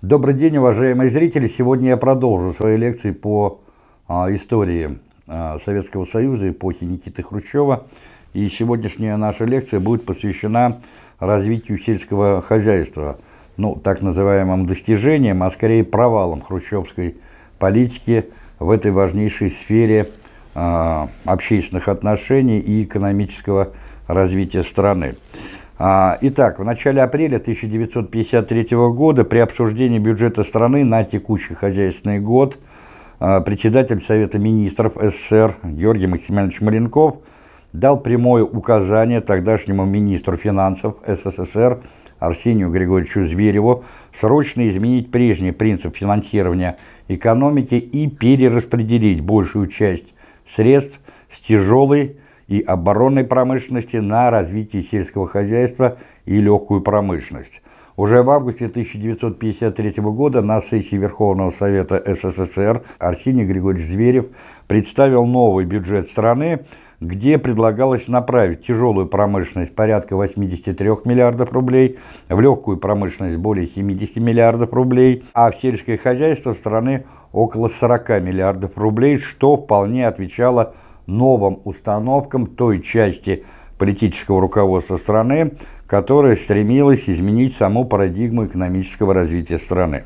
Добрый день, уважаемые зрители! Сегодня я продолжу свои лекции по а, истории а, Советского Союза, эпохи Никиты Хрущева. И сегодняшняя наша лекция будет посвящена развитию сельского хозяйства, ну, так называемым достижениям, а скорее провалам хрущевской политики в этой важнейшей сфере а, общественных отношений и экономического развития страны. А, итак, в начале апреля 1953 года при обсуждении бюджета страны на текущий хозяйственный год а, председатель Совета министров СССР Георгий Максимович Маленков дал прямое указание тогдашнему министру финансов СССР Арсению Григорьевичу Звереву срочно изменить прежний принцип финансирования экономики и перераспределить большую часть средств с тяжелой и оборонной промышленности на развитие сельского хозяйства и легкую промышленность. Уже в августе 1953 года на сессии Верховного Совета СССР Арсений Григорьевич Зверев представил новый бюджет страны, где предлагалось направить тяжелую промышленность порядка 83 миллиардов рублей, в легкую промышленность более 70 миллиардов рублей, а в сельское хозяйство страны около 40 миллиардов рублей, что вполне отвечало новым установкам той части политического руководства страны, которая стремилась изменить саму парадигму экономического развития страны.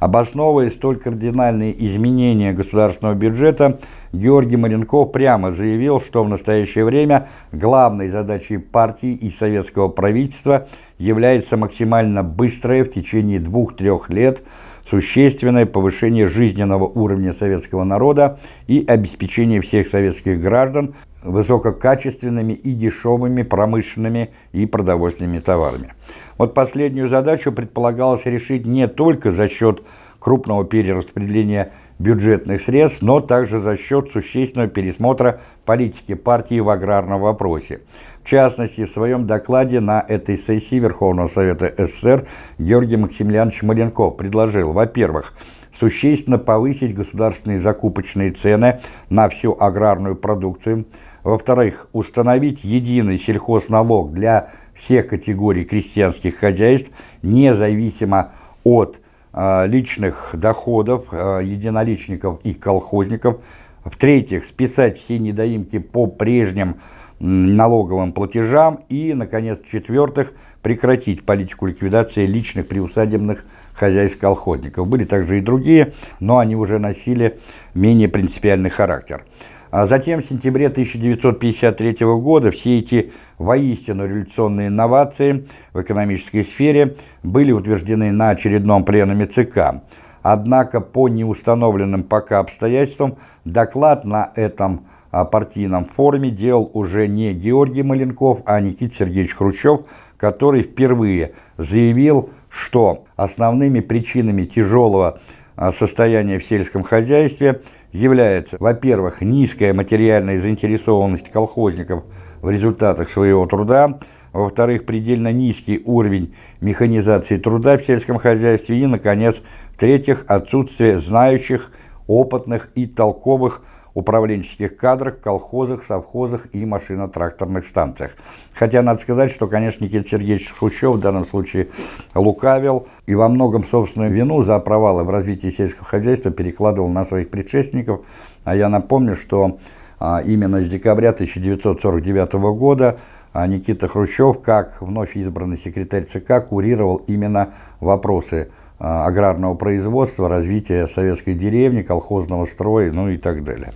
Обосновывая столь кардинальные изменения государственного бюджета, Георгий Маренков прямо заявил, что в настоящее время главной задачей партии и советского правительства является максимально быстрое в течение двух-трех лет – существенное повышение жизненного уровня советского народа и обеспечение всех советских граждан высококачественными и дешевыми промышленными и продовольственными товарами. Вот последнюю задачу предполагалось решить не только за счет крупного перераспределения бюджетных средств, но также за счет существенного пересмотра политики партии в аграрном вопросе. В частности, в своем докладе на этой сессии Верховного Совета СССР Георгий Максимiliaнович Маленков предложил, во-первых, существенно повысить государственные закупочные цены на всю аграрную продукцию, во-вторых, установить единый сельхозналог для всех категорий крестьянских хозяйств, независимо от личных доходов э, единоличников и колхозников, в-третьих, списать все недоимки по прежним налоговым платежам и, наконец, в-четвертых, прекратить политику ликвидации личных приусадебных хозяйств колхозников. Были также и другие, но они уже носили менее принципиальный характер. А затем, в сентябре 1953 года, все эти воистину революционные инновации в экономической сфере были утверждены на очередном пленуме ЦК. Однако по неустановленным пока обстоятельствам доклад на этом о партийном форуме делал уже не Георгий Маленков, а Никита Сергеевич Хрущев, который впервые заявил, что основными причинами тяжелого а, состояния в сельском хозяйстве является, во-первых, низкая материальная заинтересованность колхозников в результатах своего труда, во-вторых, предельно низкий уровень механизации труда в сельском хозяйстве и, наконец, в-третьих, отсутствие знающих, опытных и толковых управленческих кадрах, колхозах, совхозах и машино-тракторных станциях. Хотя надо сказать, что, конечно, Никита Сергеевич Хрущев в данном случае лукавил и во многом собственную вину за провалы в развитии сельского хозяйства перекладывал на своих предшественников. А я напомню, что именно с декабря 1949 года а, Никита Хрущев, как вновь избранный секретарь ЦК, курировал именно вопросы а, аграрного производства, развития советской деревни, колхозного строя, ну и так далее.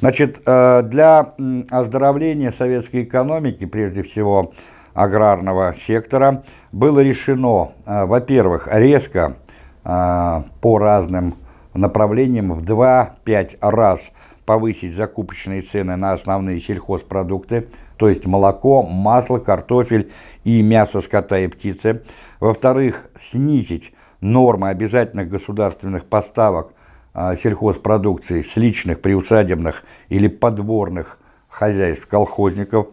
Значит, для оздоровления советской экономики, прежде всего аграрного сектора, было решено, во-первых, резко по разным направлениям в 2-5 раз повысить закупочные цены на основные сельхозпродукты, то есть молоко, масло, картофель и мясо скота и птицы. Во-вторых, снизить нормы обязательных государственных поставок а, сельхозпродукции с личных приусадебных или подворных хозяйств колхозников.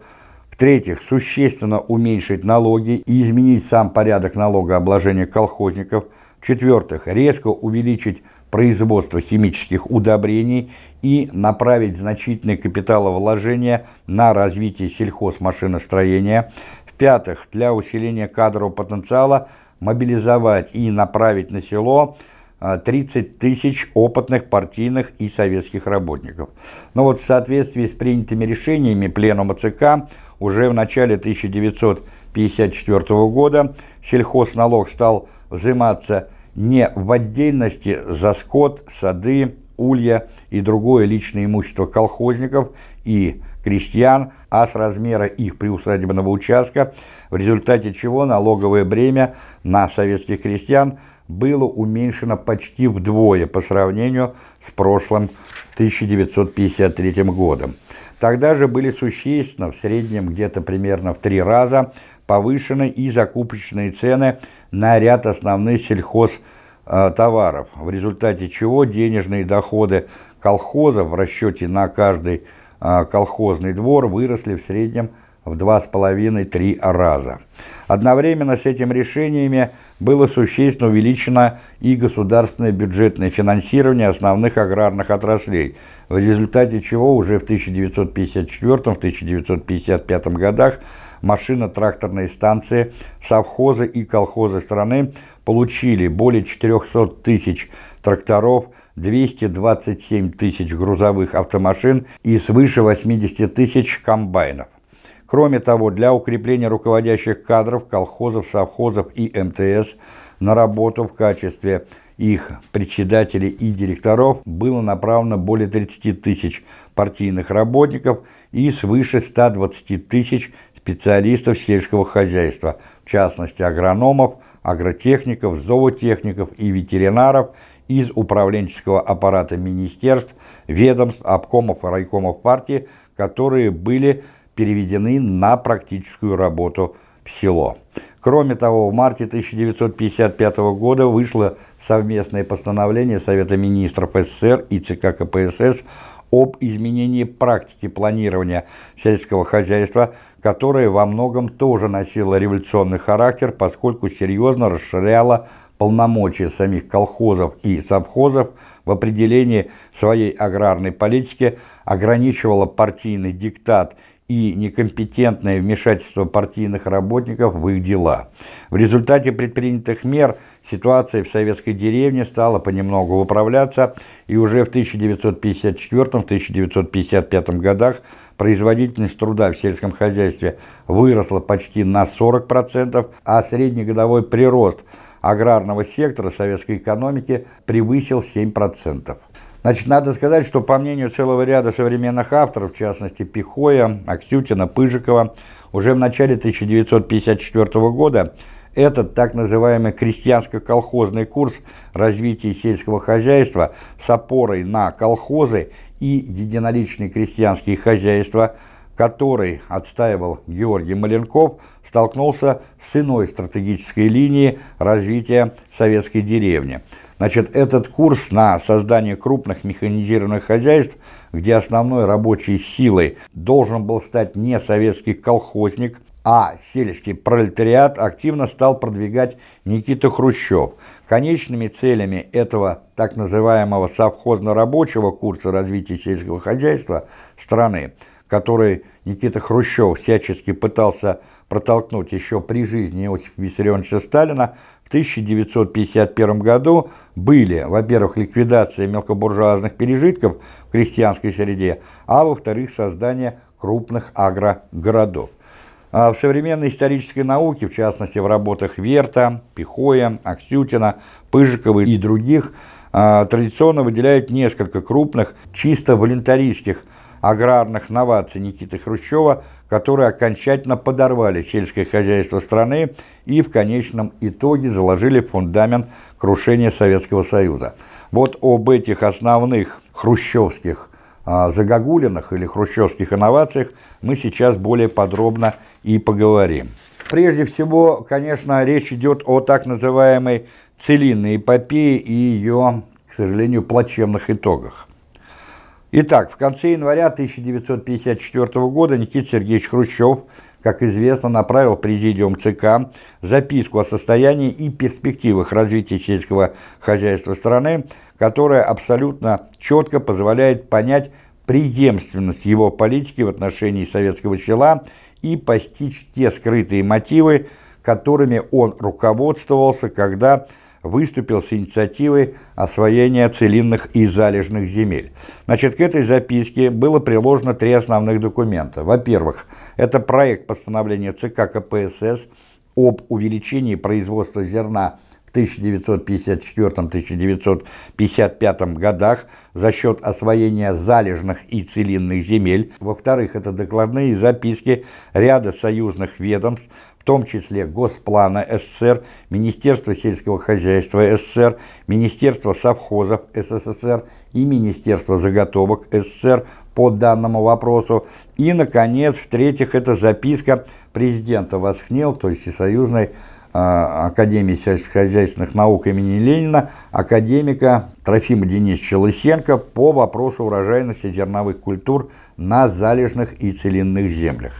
В-третьих, существенно уменьшить налоги и изменить сам порядок налогообложения колхозников. В-четвертых, резко увеличить производство химических удобрений и направить значительные капиталовложения на развитие сельхозмашиностроения. В-пятых, для усиления кадрового потенциала мобилизовать и направить на село 30 тысяч опытных партийных и советских работников. Но вот в соответствии с принятыми решениями Пленума ЦК уже в начале 1954 года сельхозналог стал взиматься не в отдельности за скот, сады, улья и другое личное имущество колхозников и крестьян, а с размера их приусадебного участка, в результате чего налоговое бремя на советских крестьян было уменьшено почти вдвое по сравнению с прошлым 1953 годом. Тогда же были существенно, в среднем где-то примерно в три раза, повышены и закупочные цены на ряд основных сельхозтоваров, в результате чего денежные доходы колхозов в расчете на каждый а, колхозный двор выросли в среднем в 2,5-3 раза. Одновременно с этими решениями было существенно увеличено и государственное бюджетное финансирование основных аграрных отраслей, в результате чего уже в 1954-1955 годах машино-тракторные станции, совхозы и колхозы страны получили более 400 тысяч тракторов, 227 тысяч грузовых автомашин и свыше 80 тысяч комбайнов. Кроме того, для укрепления руководящих кадров колхозов, совхозов и МТС на работу в качестве их председателей и директоров было направлено более 30 тысяч партийных работников и свыше 120 тысяч специалистов сельского хозяйства, в частности агрономов, агротехников, зоотехников и ветеринаров из управленческого аппарата министерств, ведомств, обкомов и райкомов партии, которые были переведены на практическую работу в село. Кроме того, в марте 1955 года вышло совместное постановление Совета министров СССР и ЦК КПСС об изменении практики планирования сельского хозяйства, которое во многом тоже носило революционный характер, поскольку серьезно расширяло полномочия самих колхозов и совхозов в определении своей аграрной политики, ограничивало партийный диктат и некомпетентное вмешательство партийных работников в их дела. В результате предпринятых мер ситуация в советской деревне стала понемногу выправляться, и уже в 1954-1955 годах производительность труда в сельском хозяйстве выросла почти на 40%, а среднегодовой прирост аграрного сектора советской экономики превысил 7%. Значит, надо сказать, что по мнению целого ряда современных авторов, в частности Пихоя, Аксютина, Пыжикова, уже в начале 1954 года этот так называемый крестьянско-колхозный курс развития сельского хозяйства с опорой на колхозы и единоличные крестьянские хозяйства, который отстаивал Георгий Маленков, столкнулся с иной стратегической линией развития советской деревни – Значит, этот курс на создание крупных механизированных хозяйств, где основной рабочей силой должен был стать не советский колхозник, а сельский пролетариат активно стал продвигать Никита Хрущев. Конечными целями этого так называемого совхозно-рабочего курса развития сельского хозяйства страны, который Никита Хрущев всячески пытался протолкнуть еще при жизни Иосифа Виссарионовича Сталина, в 1951 году были, во-первых, ликвидация мелкобуржуазных пережитков в крестьянской среде, а во-вторых, создание крупных агрогородов. А в современной исторической науке, в частности в работах Верта, Пихоя, Аксютина, Пыжикова и других, а, традиционно выделяют несколько крупных, чисто волонтаристских аграрных новаций Никиты Хрущева, которые окончательно подорвали сельское хозяйство страны и в конечном итоге заложили фундамент крушения Советского Союза. Вот об этих основных хрущевских а, загогулинах или хрущевских инновациях мы сейчас более подробно и поговорим. Прежде всего, конечно, речь идет о так называемой целинной эпопее и ее, к сожалению, плачевных итогах. Итак, в конце января 1954 года Никита Сергеевич Хрущев, как известно, направил Президиум ЦК записку о состоянии и перспективах развития сельского хозяйства страны, которая абсолютно четко позволяет понять преемственность его политики в отношении советского села и постичь те скрытые мотивы, которыми он руководствовался, когда выступил с инициативой освоения целинных и залежных земель. Значит, к этой записке было приложено три основных документа. Во-первых, это проект постановления ЦК КПСС об увеличении производства зерна в 1954-1955 годах за счет освоения залежных и целинных земель. Во-вторых, это докладные записки ряда союзных ведомств, том числе Госплана СССР, Министерства сельского хозяйства СССР, Министерства совхозов СССР и Министерства заготовок СССР по данному вопросу. И, наконец, в-третьих, это записка президента Восхнил, то есть Всесоюзной а, Академии сельскохозяйственных наук имени Ленина, академика Трофима Денисовича Лысенко по вопросу урожайности зерновых культур на залежных и целинных землях.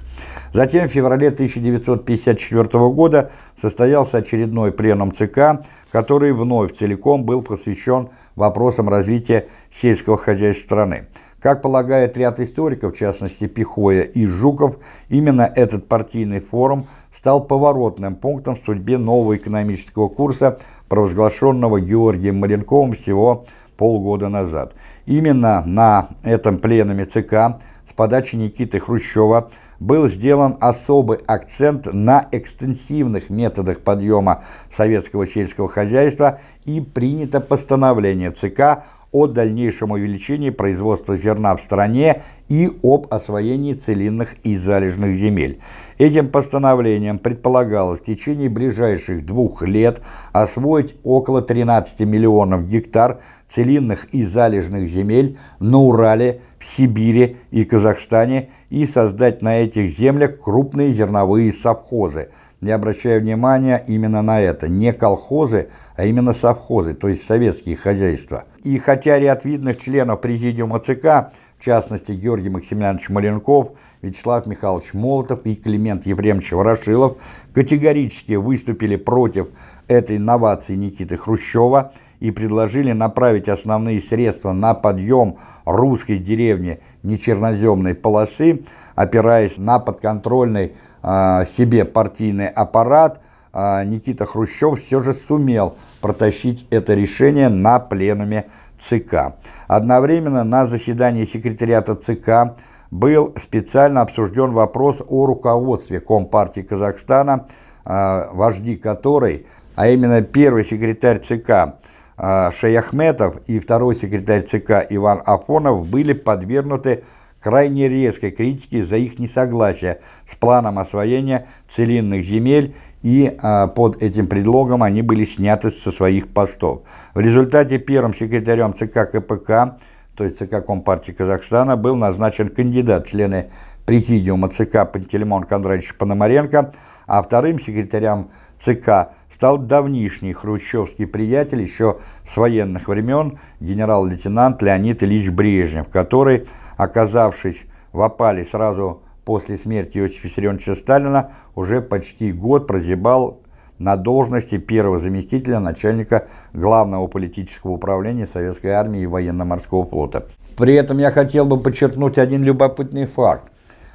Затем в феврале 1954 года состоялся очередной пленум ЦК, который вновь целиком был посвящен вопросам развития сельского хозяйства страны. Как полагает ряд историков, в частности Пихоя и Жуков, именно этот партийный форум стал поворотным пунктом в судьбе нового экономического курса, провозглашенного Георгием Маленковым всего полгода назад. Именно на этом пленуме ЦК с подачи Никиты Хрущева был сделан особый акцент на экстенсивных методах подъема советского сельского хозяйства и принято постановление ЦК о дальнейшем увеличении производства зерна в стране и об освоении целинных и залежных земель. Этим постановлением предполагалось в течение ближайших двух лет освоить около 13 миллионов гектар целинных и залежных земель на Урале, в Сибири и Казахстане и создать на этих землях крупные зерновые совхозы. Не обращая внимания именно на это, не колхозы, а именно совхозы, то есть советские хозяйства. И хотя ряд видных членов Президиума ЦК, в частности Георгий Максимович Маленков, Вячеслав Михайлович Молотов и Климент Ефремович Ворошилов категорически выступили против этой новации Никиты Хрущева и предложили направить основные средства на подъем русской деревни нечерноземной полосы, опираясь на подконтрольный э, себе партийный аппарат, Никита Хрущев все же сумел протащить это решение на пленуме ЦК. Одновременно на заседании секретариата ЦК был специально обсужден вопрос о руководстве Компартии Казахстана, э, вожди которой, а именно первый секретарь ЦК э, Шаяхметов и второй секретарь ЦК Иван Афонов были подвергнуты крайне резкой критике за их несогласие с планом освоения целинных земель и а, под этим предлогом они были сняты со своих постов. В результате первым секретарем ЦК КПК, то есть ЦК Компартии Казахстана, был назначен кандидат члены президиума ЦК Пантелеймон Кондратьевич Пономаренко, а вторым секретарем ЦК стал давнишний хрущевский приятель еще с военных времен генерал-лейтенант Леонид Ильич Брежнев, который, оказавшись в опале сразу после смерти Иосифа Виссарионовича Сталина уже почти год прозябал на должности первого заместителя начальника Главного политического управления Советской армии и военно-морского флота. При этом я хотел бы подчеркнуть один любопытный факт,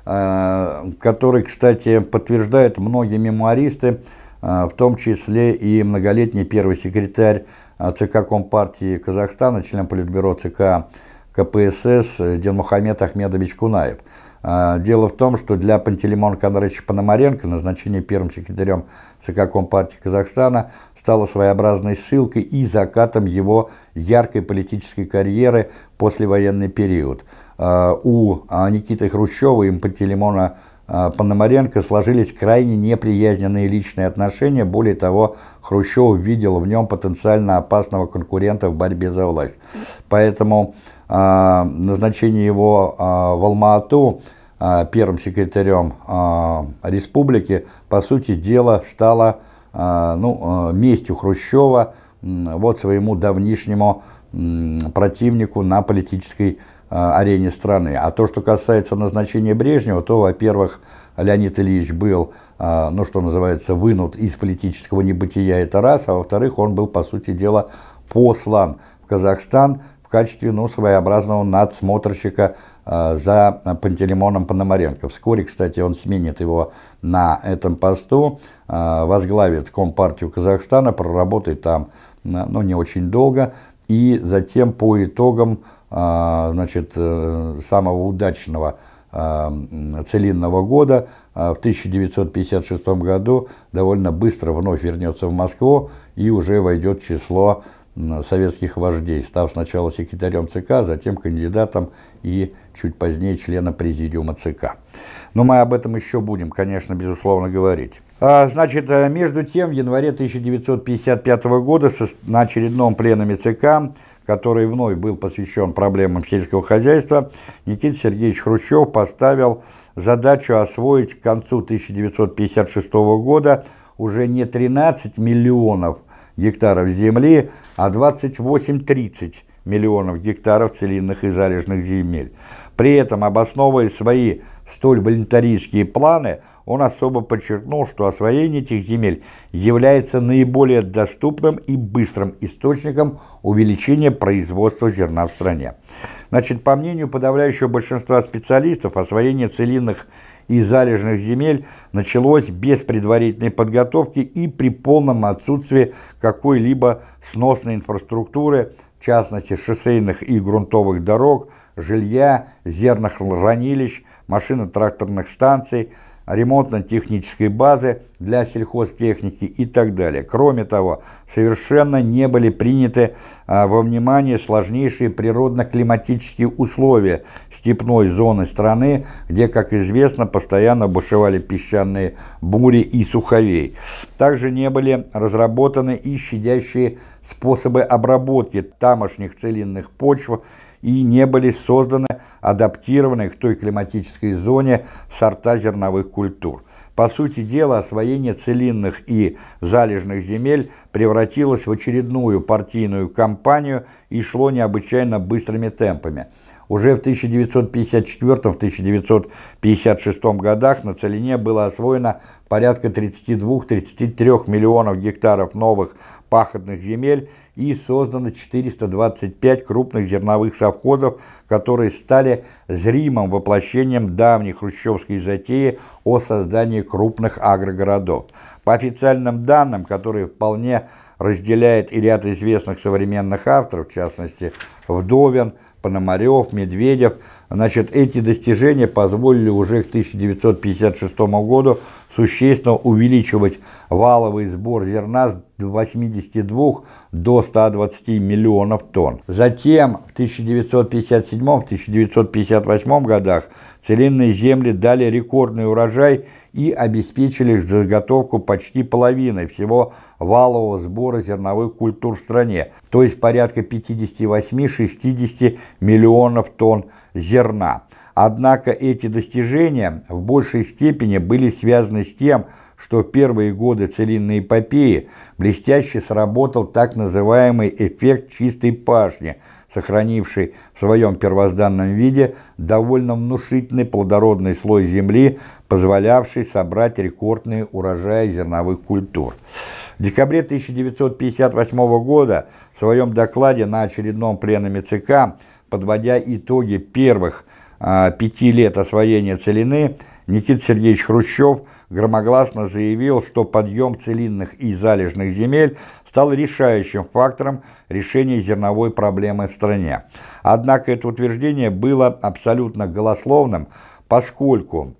э, который, кстати, подтверждают многие мемуаристы, э, в том числе и многолетний первый секретарь э, ЦК Компартии Казахстана, член Политбюро ЦК КПСС Денмухамед Ахмедович Кунаев – дело в том, что для Пантелеймона Кондратьевича Пономаренко назначение первым секретарем ЦК Компартии Казахстана стало своеобразной ссылкой и закатом его яркой политической карьеры послевоенный период. А, у Никиты Хрущева и Пантелеймона а, Пономаренко сложились крайне неприязненные личные отношения. Более того, Хрущев видел в нем потенциально опасного конкурента в борьбе за власть. Поэтому назначение его э, в Алма-Ату э, первым секретарем республики, по сути дела, стало ну, местью Хрущева вот своему давнишнему противнику на политической арене страны. А то, что касается назначения Брежнева, то, во-первых, Леонид Ильич был, ну, что называется, вынут из политического небытия, это раз, а во-вторых, он был, по сути дела, послан в Казахстан качестве ну, своеобразного надсмотрщика э, за Пантелеймоном Пономаренко. Вскоре, кстати, он сменит его на этом посту, э, возглавит Компартию Казахстана, проработает там ну, не очень долго, и затем по итогам значит, самого удачного целинного года в 1956 году довольно быстро вновь вернется в Москву и уже войдет в число советских вождей, став сначала секретарем ЦК, затем кандидатом и чуть позднее членом президиума ЦК. Но мы об этом еще будем, конечно, безусловно, говорить. А, значит, э, между тем, в январе 1955 года на очередном пленуме ЦК, который вновь был посвящен проблемам сельского хозяйства, Никита Сергеевич Хрущев поставил задачу освоить к концу 1956 года уже не 13 миллионов гектаров земли, а 28-30 миллионов гектаров целинных и залежных земель. При этом, обосновывая свои столь волонтаристские планы, он особо подчеркнул, что освоение этих земель является наиболее доступным и быстрым источником увеличения производства зерна в стране. Значит, по мнению подавляющего большинства специалистов, освоение целинных и залежных земель началось без предварительной подготовки и при полном отсутствии какой-либо сносной инфраструктуры, в частности шоссейных и грунтовых дорог, жилья, зерных хранилищ, машино-тракторных станций, ремонтно-технической базы для сельхозтехники и так далее. Кроме того, совершенно не были приняты а, во внимание сложнейшие природно-климатические условия степной зоны страны, где, как известно, постоянно бушевали песчаные бури и суховей. Также не были разработаны и щадящие способы обработки тамошних целинных почв и не были созданы адаптированные к той климатической зоне сорта зерновых культур. По сути дела, освоение целинных и залежных земель превратилось в очередную партийную кампанию и шло необычайно быстрыми темпами. Уже в 1954-1956 годах на Целине было освоено порядка 32-33 миллионов гектаров новых пахотных земель и создано 425 крупных зерновых совхозов, которые стали зримым воплощением давней хрущевской затеи о создании крупных агрогородов. По официальным данным, которые вполне разделяет и ряд известных современных авторов, в частности Вдовин, Пономарев, Медведев, Значит, эти достижения позволили уже к 1956 году существенно увеличивать валовый сбор зерна с 82 до 120 миллионов тонн. Затем в 1957-1958 годах целинные земли дали рекордный урожай и обеспечили заготовку почти половины всего валового сбора зерновых культур в стране, то есть порядка 58-60 миллионов тонн зерна. Однако эти достижения в большей степени были связаны с тем, что в первые годы целинной эпопеи блестяще сработал так называемый эффект чистой пашни, сохранивший в своем первозданном виде довольно внушительный плодородный слой земли, позволявший собрать рекордные урожаи зерновых культур. В декабре 1958 года в своем докладе на очередном пленуме ЦК подводя итоги первых пяти лет освоения целины, Никита Сергеевич Хрущев громогласно заявил, что подъем целинных и залежных земель стал решающим фактором решения зерновой проблемы в стране. Однако это утверждение было абсолютно голословным, поскольку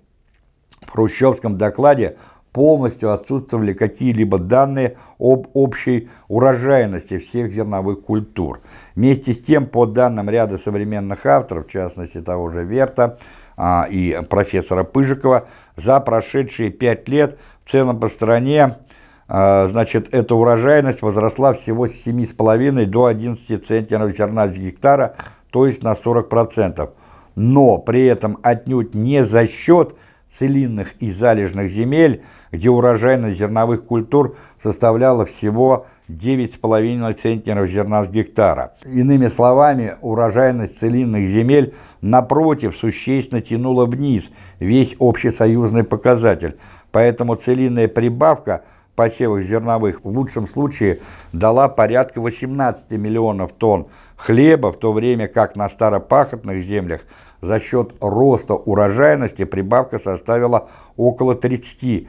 в хрущевском докладе полностью отсутствовали какие-либо данные об общей урожайности всех зерновых культур. Вместе с тем, по данным ряда современных авторов, в частности того же Верта а, и профессора Пыжикова, за прошедшие пять лет в целом по стране а, значит, эта урожайность возросла всего с 7,5 до 11 центнеров зерна с гектара, то есть на 40%. Но при этом отнюдь не за счет целинных и залежных земель, где урожайность зерновых культур составляла всего 9,5 центнеров зерна с гектара. Иными словами, урожайность целинных земель напротив существенно тянула вниз весь общесоюзный показатель, поэтому целинная прибавка посевов зерновых в лучшем случае дала порядка 18 миллионов тонн хлеба, в то время как на старопахотных землях за счет роста урожайности прибавка составила около 38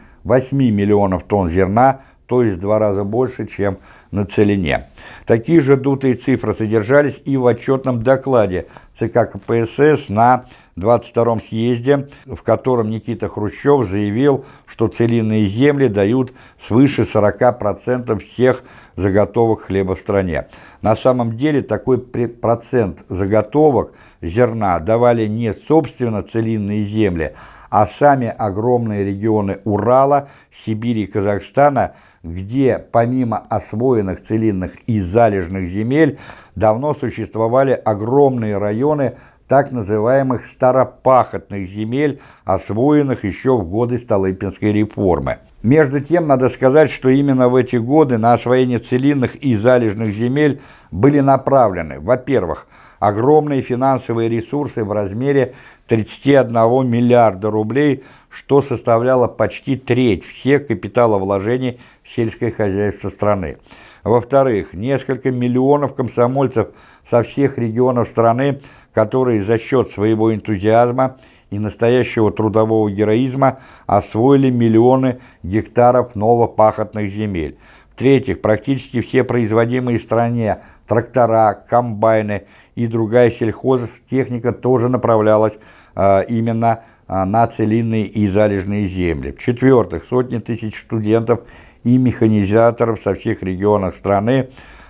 миллионов тонн зерна, то есть в два раза больше, чем на целине. Такие же дутые цифры содержались и в отчетном докладе ЦК КПСС на 22-м съезде, в котором Никита Хрущев заявил, что целинные земли дают свыше 40% всех заготовок хлеба в стране. На самом деле такой процент заготовок зерна давали не собственно целинные земли, а сами огромные регионы Урала, Сибири и Казахстана, где помимо освоенных целинных и залежных земель давно существовали огромные районы так называемых старопахотных земель, освоенных еще в годы Столыпинской реформы. Между тем, надо сказать, что именно в эти годы на освоение целинных и залежных земель были направлены, во-первых, огромные финансовые ресурсы в размере 31 миллиарда рублей, что составляло почти треть всех капиталовложений в сельское хозяйство страны. Во-вторых, несколько миллионов комсомольцев со всех регионов страны которые за счет своего энтузиазма и настоящего трудового героизма освоили миллионы гектаров новопахотных земель. В-третьих, практически все производимые в стране трактора, комбайны и другая сельхозтехника тоже направлялась э, именно э, на целинные и залежные земли. В-четвертых, сотни тысяч студентов и механизаторов со всех регионов страны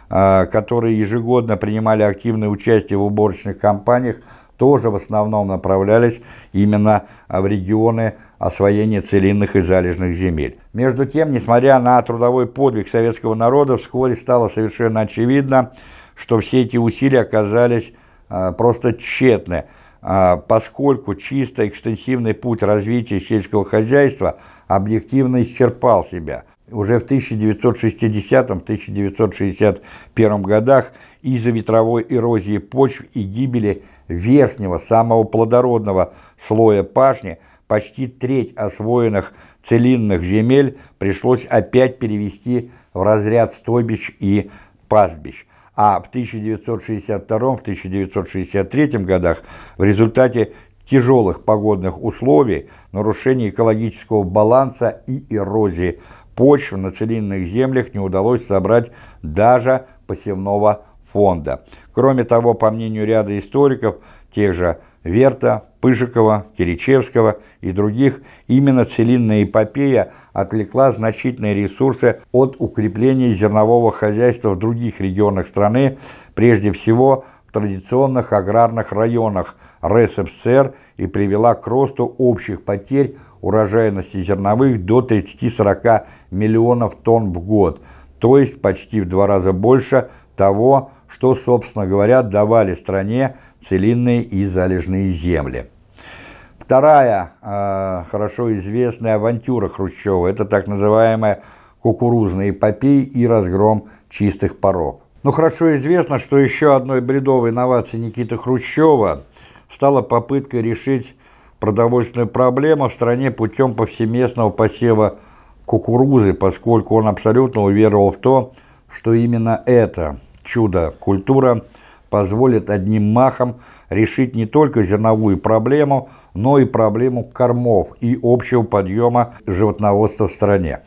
которые ежегодно принимали активное участие в уборочных кампаниях, тоже в основном направлялись именно в регионы освоения целинных и залежных земель. Между тем, несмотря на трудовой подвиг советского народа, вскоре стало совершенно очевидно, что все эти усилия оказались а, просто тщетны, а, поскольку чисто экстенсивный путь развития сельского хозяйства объективно исчерпал себя – уже в 1960-1961 годах из-за ветровой эрозии почв и гибели верхнего, самого плодородного слоя пашни почти треть освоенных целинных земель пришлось опять перевести в разряд стойбищ и пастбищ. А в 1962-1963 годах в результате тяжелых погодных условий, нарушения экологического баланса и эрозии почв на целинных землях не удалось собрать даже посевного фонда. Кроме того, по мнению ряда историков, тех же Верта, Пыжикова, Киричевского и других, именно целинная эпопея отвлекла значительные ресурсы от укрепления зернового хозяйства в других регионах страны, прежде всего в традиционных аграрных районах РСФСР и привела к росту общих потерь урожайности зерновых до 30-40 миллионов тонн в год, то есть почти в два раза больше того, что, собственно говоря, давали стране целинные и залежные земли. Вторая э, хорошо известная авантюра Хрущева – это так называемая кукурузная эпопея и разгром чистых паров. Но хорошо известно, что еще одной бредовой инновацией Никиты Хрущева стала попытка решить продовольственную проблему в стране путем повсеместного посева кукурузы, поскольку он абсолютно уверовал в то, что именно это чудо-культура позволит одним махом решить не только зерновую проблему, но и проблему кормов и общего подъема животноводства в стране.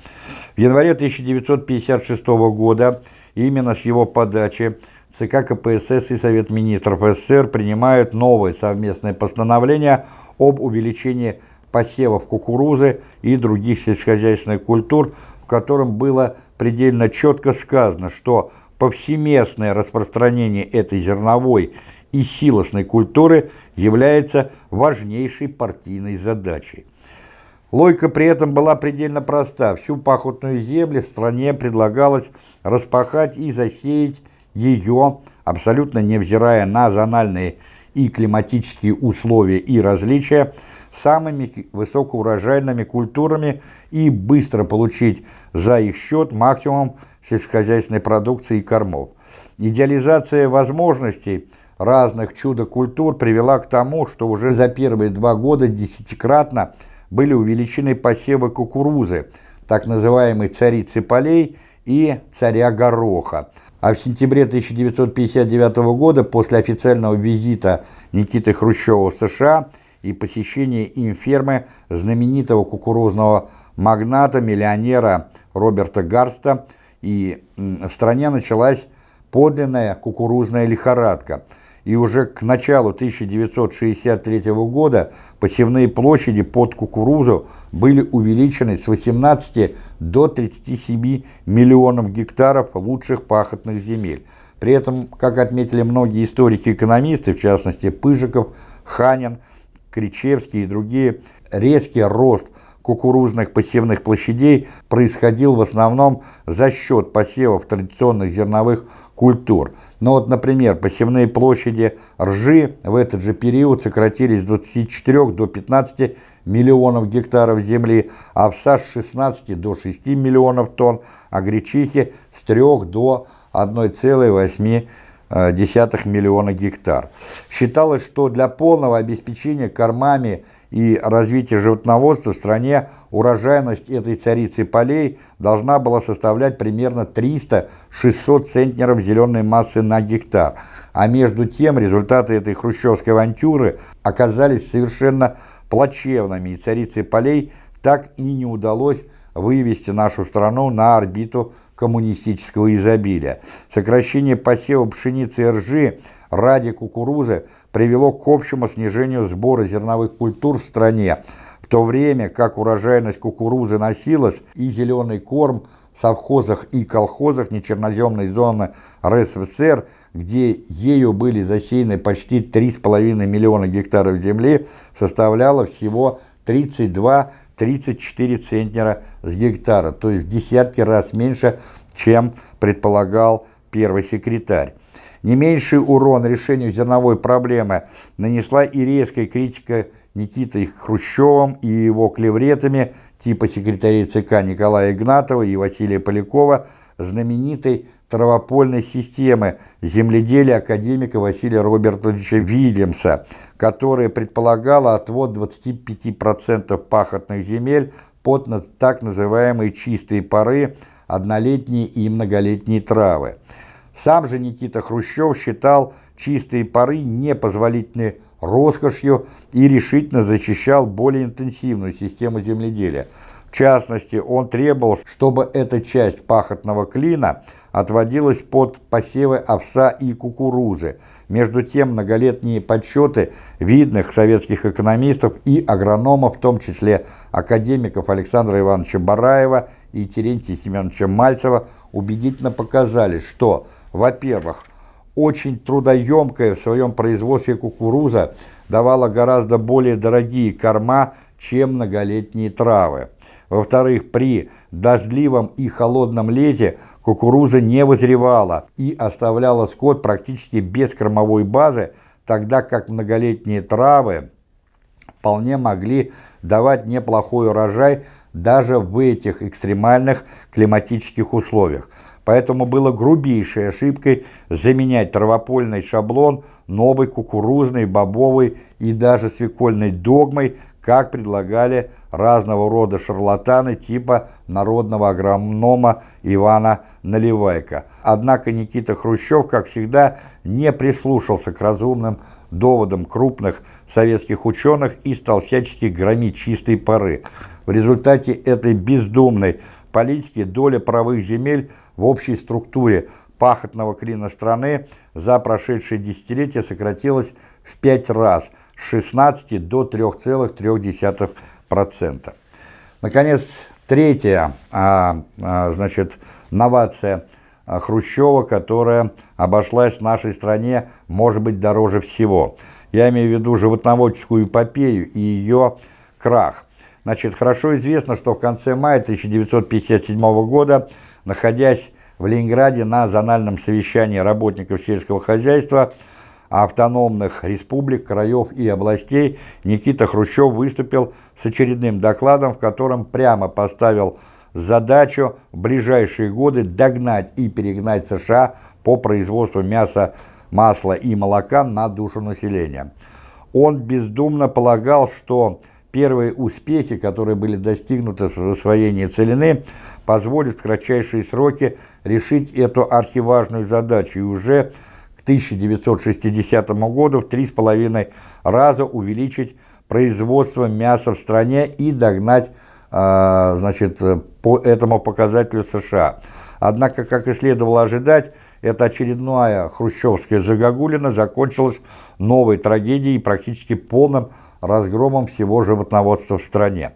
В январе 1956 года именно с его подачи ЦК КПСС и Совет министров СССР принимают новое совместное постановление об увеличении посевов кукурузы и других сельскохозяйственных культур, в котором было предельно четко сказано, что повсеместное распространение этой зерновой и силосной культуры является важнейшей партийной задачей. Логика при этом была предельно проста. Всю пахотную землю в стране предлагалось распахать и засеять ее, абсолютно невзирая на зональные и климатические условия и различия, самыми высокоурожайными культурами и быстро получить за их счет максимум сельскохозяйственной продукции и кормов. Идеализация возможностей разных чудо-культур привела к тому, что уже за первые два года десятикратно были увеличены посевы кукурузы, так называемой царицы полей и царя гороха, А в сентябре 1959 года, после официального визита Никиты Хрущева в США и посещения им фермы знаменитого кукурузного магната, миллионера Роберта Гарста, и в стране началась подлинная кукурузная лихорадка – и уже к началу 1963 года посевные площади под кукурузу были увеличены с 18 до 37 миллионов гектаров лучших пахотных земель. При этом, как отметили многие историки-экономисты, в частности Пыжиков, Ханин, Кричевский и другие, резкий рост кукурузных посевных площадей происходил в основном за счет посевов традиционных зерновых культур. Но вот, например, посевные площади ржи в этот же период сократились с 24 до 15 миллионов гектаров земли, овса с 16 до 6 миллионов тонн, а гречихи с 3 до 1,8 миллиона гектар. Считалось, что для полного обеспечения кормами и развития животноводства в стране урожайность этой царицы полей должна была составлять примерно 300-600 центнеров зеленой массы на гектар. А между тем результаты этой хрущевской авантюры оказались совершенно плачевными, и царице полей так и не удалось вывести нашу страну на орбиту коммунистического изобилия. Сокращение посева пшеницы и ржи ради кукурузы привело к общему снижению сбора зерновых культур в стране, в то время как урожайность кукурузы носилась и зеленый корм в совхозах и колхозах нечерноземной зоны РСФСР, где ею были засеяны почти 3,5 миллиона гектаров земли, составляла всего 32-34 центнера с гектара, то есть в десятки раз меньше, чем предполагал первый секретарь. Не меньший урон решению зерновой проблемы нанесла и резкая критика Никитой Хрущевым и его клевретами типа секретарей ЦК Николая Игнатова и Василия Полякова знаменитой травопольной системы земледелия академика Василия Робертовича Вильямса, которая предполагала отвод 25% пахотных земель под так называемые чистые поры, однолетние и многолетние травы. Сам же Никита Хрущев считал чистые поры непозволительной роскошью и решительно защищал более интенсивную систему земледелия. В частности, он требовал, чтобы эта часть пахотного клина отводилась под посевы овса и кукурузы. Между тем, многолетние подсчеты видных советских экономистов и агрономов, в том числе академиков Александра Ивановича Бараева и Терентия Семеновича Мальцева, убедительно показали, что во-первых, очень трудоемкая в своем производстве кукуруза давала гораздо более дорогие корма, чем многолетние травы. Во-вторых, при дождливом и холодном лете кукуруза не вызревала и оставляла скот практически без кормовой базы, тогда как многолетние травы вполне могли давать неплохой урожай даже в этих экстремальных климатических условиях. Поэтому было грубейшей ошибкой заменять травопольный шаблон новой кукурузной, бобовой и даже свекольной догмой, как предлагали разного рода шарлатаны типа народного агронома Ивана Наливайка. Однако Никита Хрущев, как всегда, не прислушался к разумным доводам крупных советских ученых и стал всячески громить чистые поры. В результате этой бездумной политики доля правых земель в общей структуре пахотного клина страны за прошедшие десятилетия сократилась в 5 раз с 16 до 3,3%. Наконец, третья а, а, значит, новация а, Хрущева, которая обошлась нашей стране, может быть, дороже всего. Я имею в виду животноводческую эпопею и ее крах. Значит, хорошо известно, что в конце мая 1957 года находясь в Ленинграде на зональном совещании работников сельского хозяйства автономных республик, краев и областей, Никита Хрущев выступил с очередным докладом, в котором прямо поставил задачу в ближайшие годы догнать и перегнать США по производству мяса, масла и молока на душу населения. Он бездумно полагал, что первые успехи, которые были достигнуты в освоении целины, позволит в кратчайшие сроки решить эту архиважную задачу и уже к 1960 году в 3,5 раза увеличить производство мяса в стране и догнать а, значит, по этому показателю США. Однако, как и следовало ожидать, эта очередная хрущевская загогулина закончилась новой трагедией и практически полным разгромом всего животноводства в стране.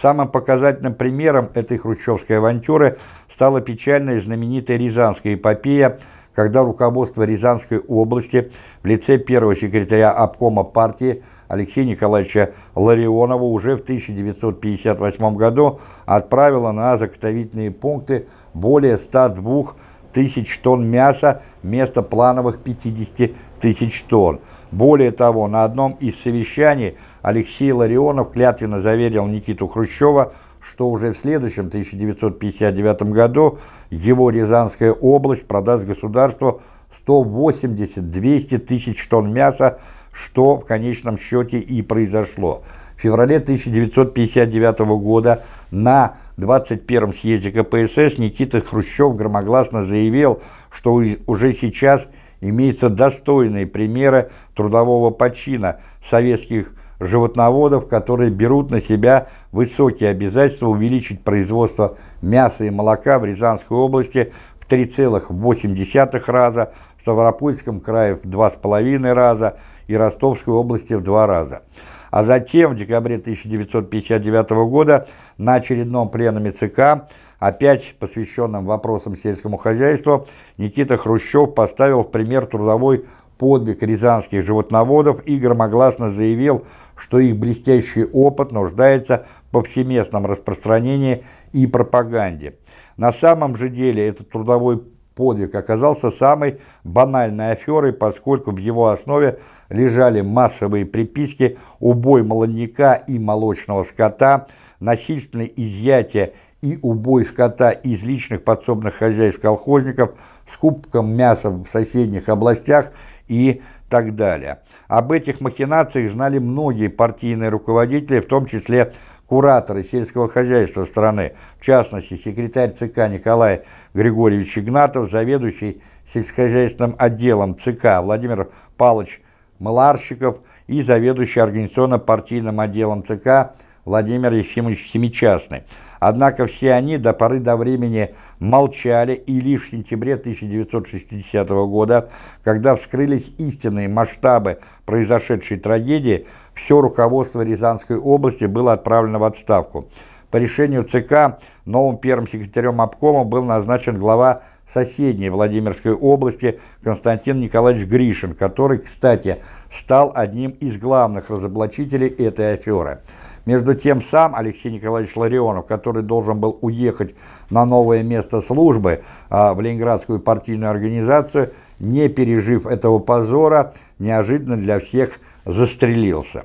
Самым показательным примером этой хрущевской авантюры стала печальная и знаменитая Рязанская эпопея, когда руководство Рязанской области в лице первого секретаря обкома партии Алексея Николаевича Ларионова уже в 1958 году отправило на заготовительные пункты более 102 тысяч тонн мяса вместо плановых 50 тысяч тонн. Более того, на одном из совещаний Алексей Ларионов клятвенно заверил Никиту Хрущева, что уже в следующем 1959 году его Рязанская область продаст государству 180-200 тысяч тонн мяса, что в конечном счете и произошло. В феврале 1959 года на 21-м съезде КПСС Никита Хрущев громогласно заявил, что уже сейчас имеются достойные примеры трудового почина советских животноводов, которые берут на себя высокие обязательства увеличить производство мяса и молока в Рязанской области в 3,8 раза, в Ставропольском крае в 2,5 раза и Ростовской области в 2 раза. А затем, в декабре 1959 года, на очередном пленуме ЦК, опять посвященном вопросам сельскому хозяйству, Никита Хрущев поставил в пример трудовой подвиг рязанских животноводов и громогласно заявил, что их блестящий опыт нуждается в повсеместном распространении и пропаганде. На самом же деле этот трудовой подвиг оказался самой банальной аферой, поскольку в его основе лежали массовые приписки убой молодняка и молочного скота, насильственное изъятие и убой скота из личных подсобных хозяйств колхозников, скупком мяса в соседних областях и так далее. Об этих махинациях знали многие партийные руководители, в том числе кураторы сельского хозяйства страны, в частности, секретарь ЦК Николай Григорьевич Игнатов, заведующий сельскохозяйственным отделом ЦК Владимир Павлович Маларщиков и заведующий организационно-партийным отделом ЦК Владимир Ефимович Семичастный. Однако все они до поры до времени молчали, и лишь в сентябре 1960 года, когда вскрылись истинные масштабы произошедшей трагедии, все руководство Рязанской области было отправлено в отставку. По решению ЦК новым первым секретарем обкома был назначен глава соседней Владимирской области Константин Николаевич Гришин, который, кстати, стал одним из главных разоблачителей этой аферы. Между тем сам Алексей Николаевич Ларионов, который должен был уехать на новое место службы а, в Ленинградскую партийную организацию, не пережив этого позора, неожиданно для всех застрелился.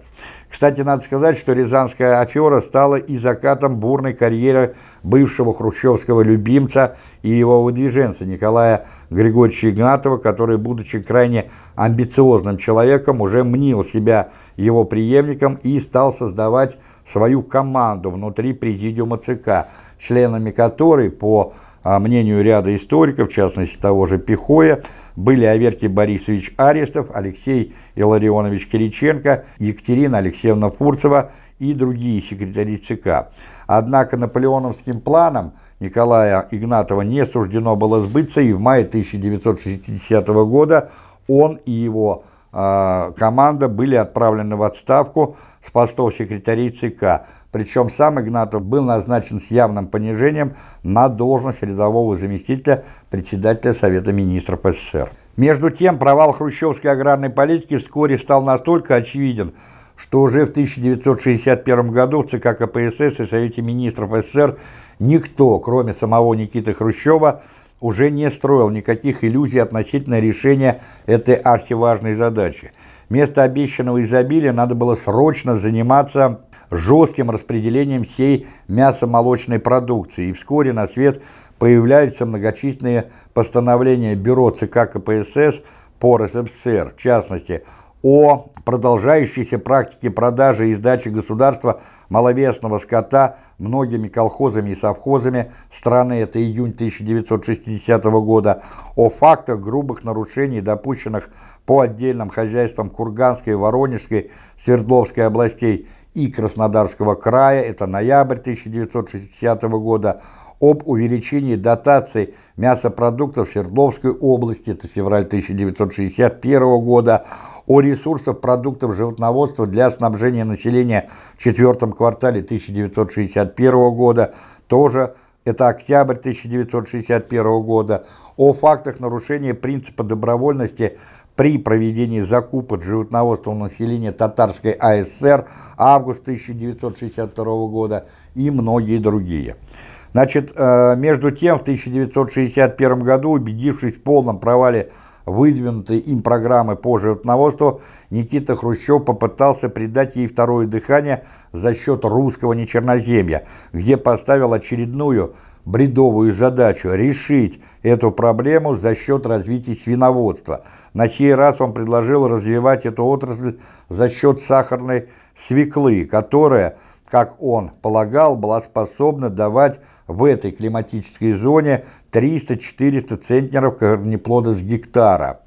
Кстати, надо сказать, что Рязанская афера стала и закатом бурной карьеры бывшего хрущевского любимца и его выдвиженца Николая Григорьевича Игнатова, который, будучи крайне амбициозным человеком, уже мнил себя его преемником и стал создавать свою команду внутри президиума ЦК, членами которой, по а, мнению ряда историков, в частности того же Пихоя, были Аверкий Борисович Арестов, Алексей Илларионович Кириченко, Екатерина Алексеевна Фурцева и другие секретари ЦК. Однако наполеоновским планом Николая Игнатова не суждено было сбыться, и в мае 1960 года он и его э, команда были отправлены в отставку с постов секретарей ЦК. Причем сам Игнатов был назначен с явным понижением на должность рядового заместителя председателя Совета министров СССР. Между тем, провал хрущевской аграрной политики вскоре стал настолько очевиден, что уже в 1961 году в ЦК КПСС и Совете министров СССР никто, кроме самого Никиты Хрущева, уже не строил никаких иллюзий относительно решения этой архиважной задачи. Вместо обещанного изобилия надо было срочно заниматься жестким распределением всей мясо-молочной продукции, и вскоре на свет появляются многочисленные постановления Бюро ЦК КПСС по РСФСР, в частности, о продолжающейся практике продажи и сдачи государства маловесного скота многими колхозами и совхозами страны, это июнь 1960 года, о фактах грубых нарушений, допущенных по отдельным хозяйствам Курганской, Воронежской, Свердловской областей и Краснодарского края, это ноябрь 1960 года, об увеличении дотаций мясопродуктов Свердловской области, это февраль 1961 года, о ресурсах продуктов животноводства для снабжения населения в четвертом квартале 1961 года, тоже это октябрь 1961 года, о фактах нарушения принципа добровольности при проведении закупок животноводства населения Татарской АСР август 1962 года и многие другие. Значит, э, между тем, в 1961 году, убедившись в полном провале выдвинутой им программы по животноводству, Никита Хрущев попытался придать ей второе дыхание за счет русского нечерноземья, где поставил очередную бредовую задачу решить эту проблему за счет развития свиноводства. На сей раз он предложил развивать эту отрасль за счет сахарной свеклы, которая, как он полагал, была способна давать в этой климатической зоне 300-400 центнеров корнеплода с гектара.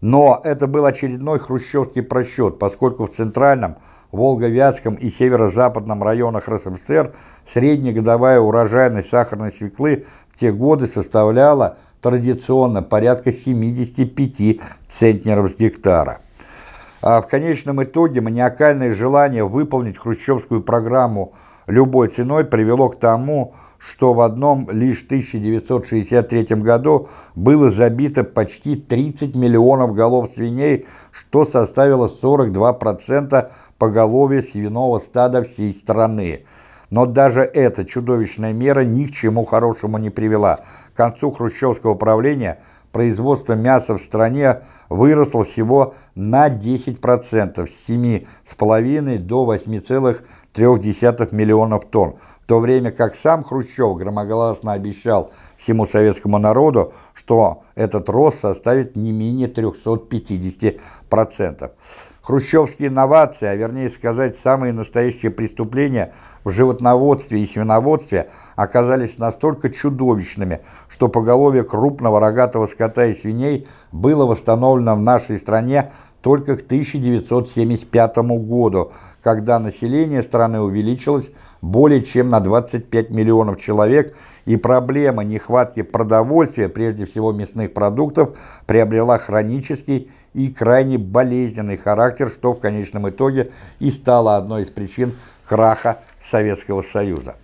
Но это был очередной хрущевский просчет, поскольку в центральном, Волго-Вятском и северо-западном районах РСФСР среднегодовая урожайность сахарной свеклы в те годы составляла традиционно порядка 75 центнеров с гектара. А в конечном итоге маниакальное желание выполнить хрущевскую программу любой ценой привело к тому, что в одном лишь 1963 году было забито почти 30 миллионов голов свиней, что составило 42% поголовья свиного стада всей страны. Но даже эта чудовищная мера ни к чему хорошему не привела. К концу хрущевского правления производство мяса в стране выросло всего на 10% с 7,5 до 8,3 миллионов тонн в то время как сам Хрущев громогласно обещал всему советскому народу, что этот рост составит не менее 350%. Хрущевские инновации, а вернее сказать, самые настоящие преступления в животноводстве и свиноводстве оказались настолько чудовищными, что поголовье крупного рогатого скота и свиней было восстановлено в нашей стране только к 1975 году, когда население страны увеличилось более чем на 25 миллионов человек, и проблема нехватки продовольствия, прежде всего мясных продуктов, приобрела хронический и крайне болезненный характер, что в конечном итоге и стало одной из причин краха Советского Союза.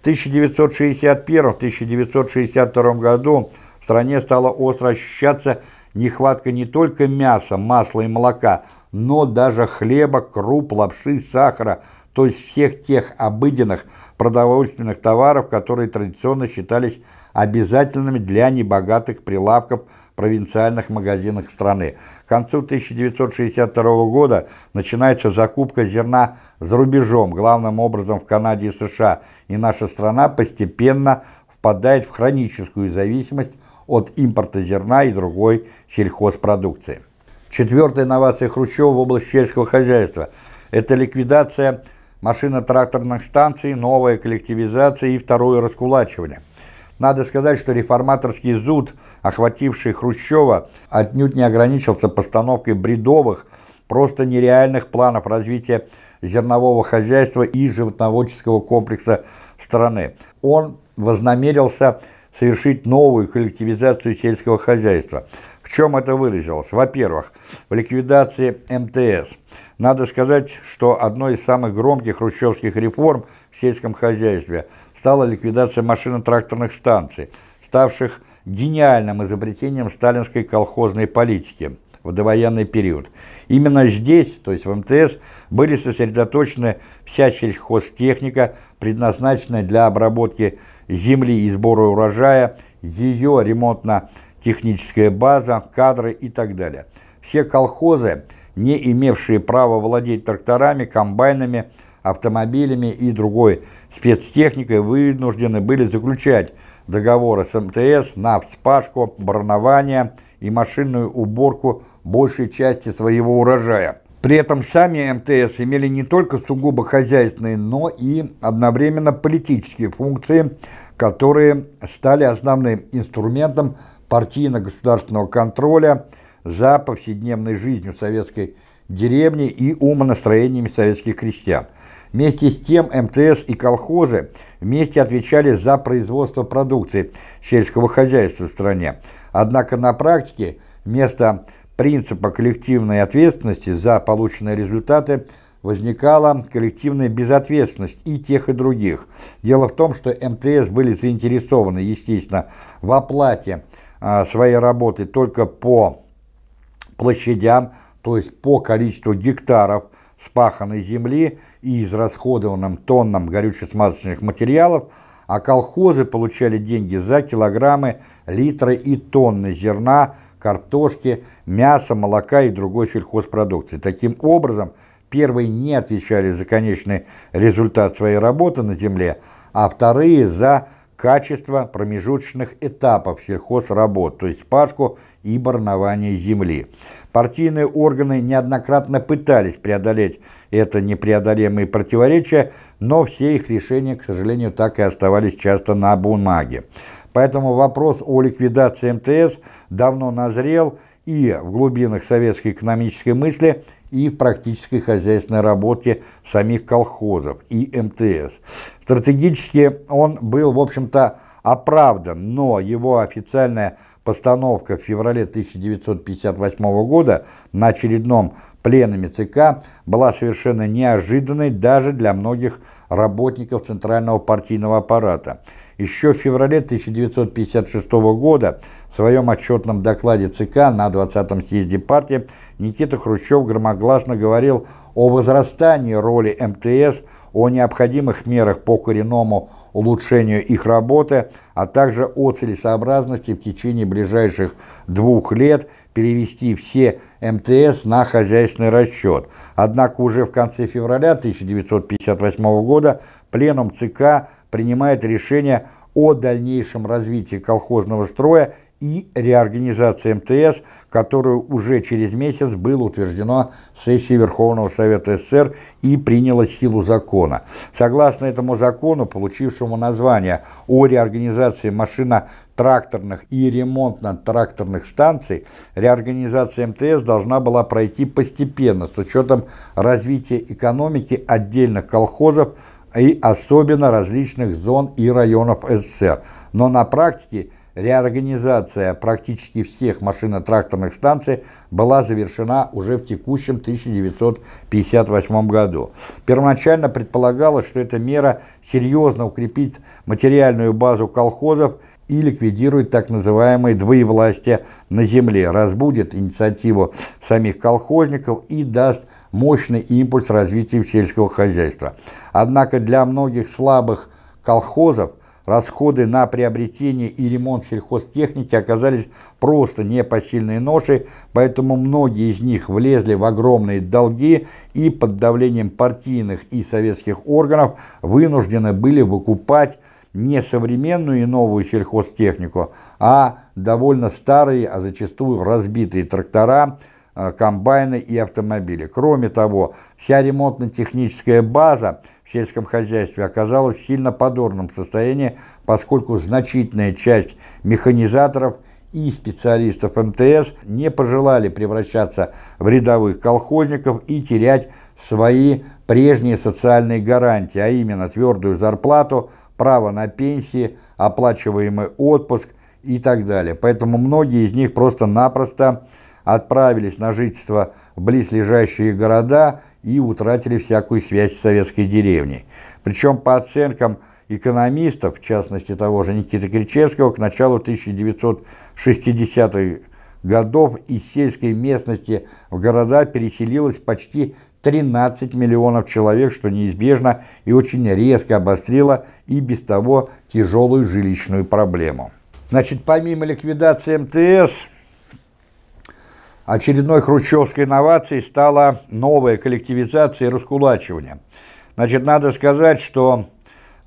В 1961-1962 году в стране стала остро ощущаться нехватка не только мяса, масла и молока, но даже хлеба, круп, лапши, сахара, то есть всех тех обыденных продовольственных товаров, которые традиционно считались обязательными для небогатых прилавков провинциальных магазинах страны. К концу 1962 года начинается закупка зерна за рубежом, главным образом в Канаде и США, и наша страна постепенно впадает в хроническую зависимость от импорта зерна и другой сельхозпродукции. Четвертая инновация Хрущева в области сельского хозяйства – это ликвидация машино-тракторных станций, новая коллективизация и второе раскулачивание. Надо сказать, что реформаторский зуд, охвативший Хрущева, отнюдь не ограничился постановкой бредовых, просто нереальных планов развития зернового хозяйства и животноводческого комплекса страны. Он вознамерился совершить новую коллективизацию сельского хозяйства. В чем это выразилось? Во-первых, в ликвидации МТС. Надо сказать, что одной из самых громких хрущевских реформ в сельском хозяйстве стала ликвидация машино-тракторных станций, ставших гениальным изобретением сталинской колхозной политики в довоенный период. Именно здесь, то есть в МТС, были сосредоточены вся сельхозтехника, предназначенная для обработки земли и сбора урожая, ее ремонтно-техническая база, кадры и так далее. Все колхозы, не имевшие права владеть тракторами, комбайнами, автомобилями и другой спецтехникой, вынуждены были заключать договоры с МТС на вспашку, бронование и машинную уборку большей части своего урожая. При этом сами МТС имели не только сугубо хозяйственные, но и одновременно политические функции, которые стали основным инструментом партийно-государственного контроля за повседневной жизнью советской деревни и умонастроениями советских крестьян. Вместе с тем МТС и колхозы вместе отвечали за производство продукции сельского хозяйства в стране. Однако на практике вместо принципа коллективной ответственности за полученные результаты возникала коллективная безответственность и тех, и других. Дело в том, что МТС были заинтересованы, естественно, в оплате а, своей работы только по площадям, то есть по количеству гектаров спаханной земли и израсходованным тоннам горюче-смазочных материалов, а колхозы получали деньги за килограммы, литры и тонны зерна, картошки, мяса, молока и другой сельхозпродукции. Таким образом, первые не отвечали за конечный результат своей работы на земле, а вторые за качество промежуточных этапов сельхозработ, то есть пашку и барнование земли. Партийные органы неоднократно пытались преодолеть это непреодолимые противоречия, но все их решения, к сожалению, так и оставались часто на бумаге. Поэтому вопрос о ликвидации МТС давно назрел и в глубинах советской экономической мысли, и в практической хозяйственной работе самих колхозов и МТС. Стратегически он был, в общем-то, оправдан, но его официальная постановка в феврале 1958 года на очередном пленуме ЦК была совершенно неожиданной даже для многих работников Центрального партийного аппарата. Еще в феврале 1956 года в своем отчетном докладе ЦК на 20-м съезде партии Никита Хрущев громогласно говорил о возрастании роли МТС, о необходимых мерах по коренному улучшению их работы, а также о целесообразности в течение ближайших двух лет перевести все МТС на хозяйственный расчет. Однако уже в конце февраля 1958 года Пленум ЦК принимает решение о дальнейшем развитии колхозного строя и реорганизации МТС, которую уже через месяц было утверждено сессией Верховного Совета СССР и приняло силу закона. Согласно этому закону, получившему название о реорганизации машино-тракторных и ремонтно-тракторных станций, реорганизация МТС должна была пройти постепенно с учетом развития экономики отдельных колхозов, и особенно различных зон и районов СССР. Но на практике реорганизация практически всех машино-тракторных станций была завершена уже в текущем 1958 году. Первоначально предполагалось, что эта мера серьезно укрепит материальную базу колхозов и ликвидирует так называемые двоевластия на земле, разбудит инициативу самих колхозников и даст мощный импульс развитию сельского хозяйства. Однако для многих слабых колхозов расходы на приобретение и ремонт сельхозтехники оказались просто непосильной ношей, поэтому многие из них влезли в огромные долги и под давлением партийных и советских органов вынуждены были выкупать не современную и новую сельхозтехнику, а довольно старые, а зачастую разбитые трактора, Э, комбайны и автомобили. Кроме того, вся ремонтно-техническая база в сельском хозяйстве оказалась в сильно подорванном состоянии, поскольку значительная часть механизаторов и специалистов МТС не пожелали превращаться в рядовых колхозников и терять свои прежние социальные гарантии, а именно твердую зарплату, право на пенсии, оплачиваемый отпуск и так далее. Поэтому многие из них просто-напросто отправились на жительство в близлежащие города и утратили всякую связь с советской деревней. Причем по оценкам экономистов, в частности того же Никиты Кричевского, к началу 1960-х годов из сельской местности в города переселилось почти 13 миллионов человек, что неизбежно и очень резко обострило и без того тяжелую жилищную проблему. Значит, помимо ликвидации МТС, Очередной хрущевской инновацией стала новая коллективизация и раскулачивание. Значит, надо сказать, что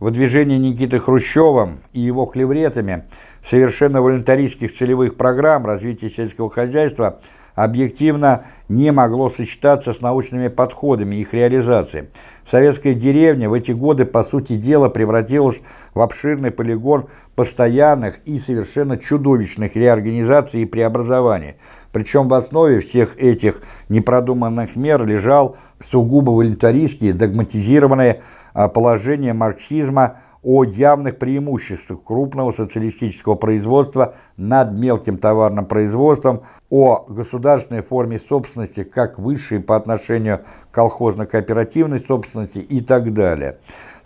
выдвижение Никиты Хрущева и его клевретами совершенно волонтаристских целевых программ развития сельского хозяйства объективно не могло сочетаться с научными подходами их реализации. Советская деревня в эти годы, по сути дела, превратилась в обширный полигон постоянных и совершенно чудовищных реорганизаций и преобразований. Причем в основе всех этих непродуманных мер лежал сугубо волюнтаристский, догматизированное а, положение марксизма о явных преимуществах крупного социалистического производства над мелким товарным производством, о государственной форме собственности как высшей по отношению к колхозно-кооперативной собственности и так далее.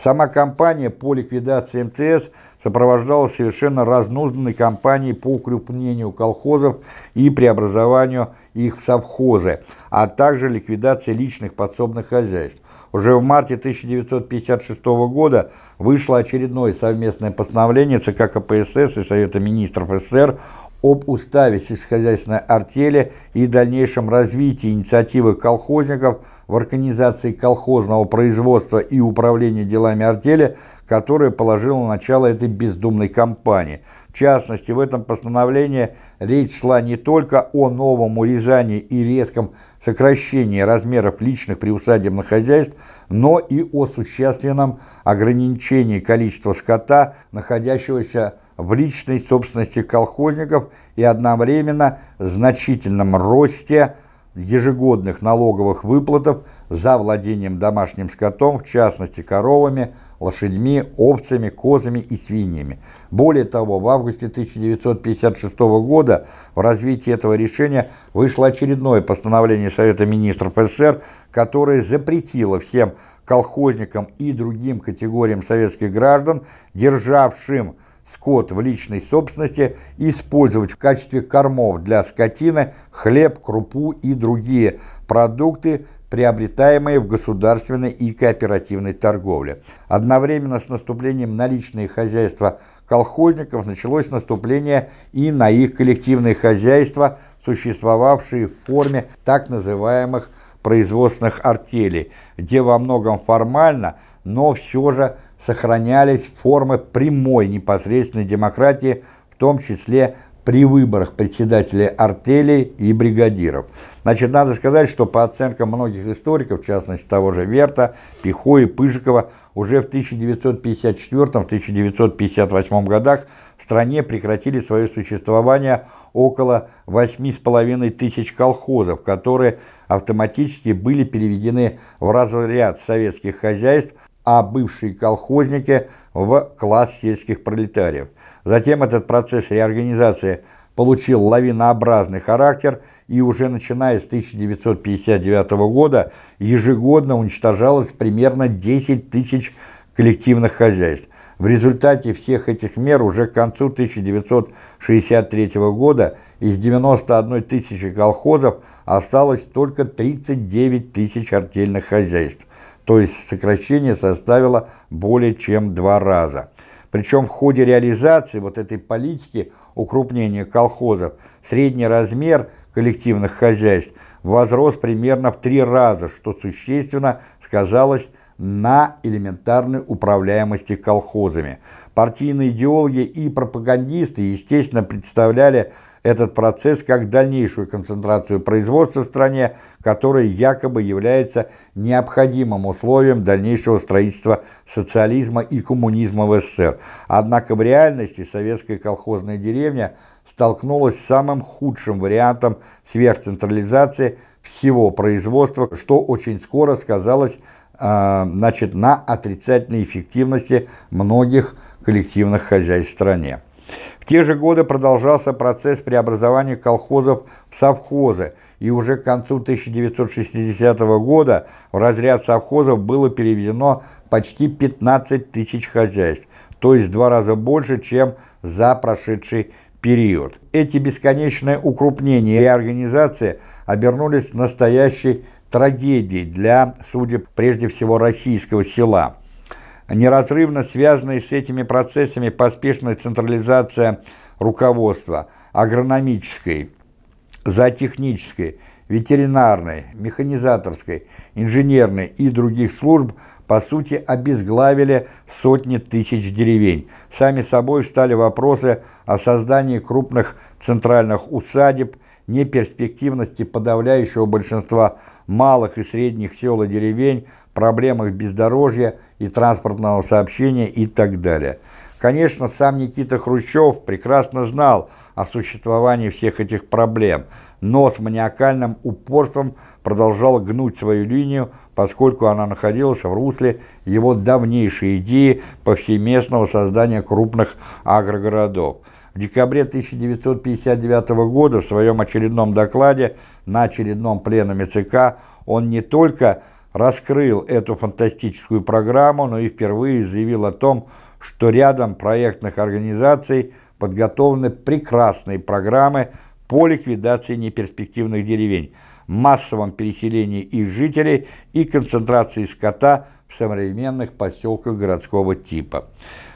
Сама кампания по ликвидации МТС сопровождалась совершенно разнузданной кампанией по укрупнению колхозов и преобразованию их в совхозы, а также ликвидации личных подсобных хозяйств. Уже в марте 1956 года вышло очередное совместное постановление ЦК КПСС и Совета министров СССР об уставе сельскохозяйственной артели и дальнейшем развитии инициативы колхозников в организации колхозного производства и управления делами артели, которая положила начало этой бездумной кампании. В частности, в этом постановлении речь шла не только о новом урезании и резком сокращении размеров личных приусадебных хозяйств, но и о существенном ограничении количества скота, находящегося в личной собственности колхозников и одновременно значительном росте ежегодных налоговых выплатов за владением домашним скотом, в частности коровами, лошадьми, овцами, козами и свиньями. Более того, в августе 1956 года в развитии этого решения вышло очередное постановление Совета министров СССР, которое запретило всем колхозникам и другим категориям советских граждан, державшим скот в личной собственности, использовать в качестве кормов для скотины хлеб, крупу и другие продукты, приобретаемые в государственной и кооперативной торговле. Одновременно с наступлением на личные хозяйства колхозников началось наступление и на их коллективные хозяйства, существовавшие в форме так называемых производственных артелей, где во многом формально, но все же сохранялись формы прямой непосредственной демократии, в том числе при выборах председателей артелей и бригадиров. Значит, надо сказать, что по оценкам многих историков, в частности того же Верта, Пихо и Пыжикова, уже в 1954-1958 годах в стране прекратили свое существование около 8,5 тысяч колхозов, которые автоматически были переведены в разряд советских хозяйств, а бывшие колхозники в класс сельских пролетариев. Затем этот процесс реорганизации получил лавинообразный характер и уже начиная с 1959 года ежегодно уничтожалось примерно 10 тысяч коллективных хозяйств. В результате всех этих мер уже к концу 1963 года из 91 тысячи колхозов осталось только 39 тысяч артельных хозяйств то есть сокращение составило более чем два раза. Причем в ходе реализации вот этой политики укрупнения колхозов средний размер коллективных хозяйств возрос примерно в три раза, что существенно сказалось на элементарной управляемости колхозами. Партийные идеологи и пропагандисты, естественно, представляли этот процесс как дальнейшую концентрацию производства в стране, которая якобы является необходимым условием дальнейшего строительства социализма и коммунизма в СССР. Однако в реальности советская колхозная деревня столкнулась с самым худшим вариантом сверхцентрализации всего производства, что очень скоро сказалось э, значит, на отрицательной эффективности многих коллективных хозяйств в стране. В те же годы продолжался процесс преобразования колхозов в совхозы, и уже к концу 1960 года в разряд совхозов было переведено почти 15 тысяч хозяйств, то есть в два раза больше, чем за прошедший период. Эти бесконечные укрупнения и реорганизации обернулись настоящей трагедией для судеб прежде всего российского села неразрывно связанные с этими процессами поспешная централизация руководства агрономической, зоотехнической, ветеринарной, механизаторской, инженерной и других служб по сути обезглавили сотни тысяч деревень. Сами собой встали вопросы о создании крупных центральных усадеб, неперспективности подавляющего большинства малых и средних сел и деревень, проблемах бездорожья и транспортного сообщения и так далее. Конечно, сам Никита Хрущев прекрасно знал о существовании всех этих проблем, но с маниакальным упорством продолжал гнуть свою линию, поскольку она находилась в русле его давнейшей идеи повсеместного создания крупных агрогородов. В декабре 1959 года в своем очередном докладе на очередном пленуме ЦК он не только раскрыл эту фантастическую программу, но и впервые заявил о том, что рядом проектных организаций подготовлены прекрасные программы по ликвидации неперспективных деревень, массовом переселении их жителей и концентрации скота в современных поселках городского типа.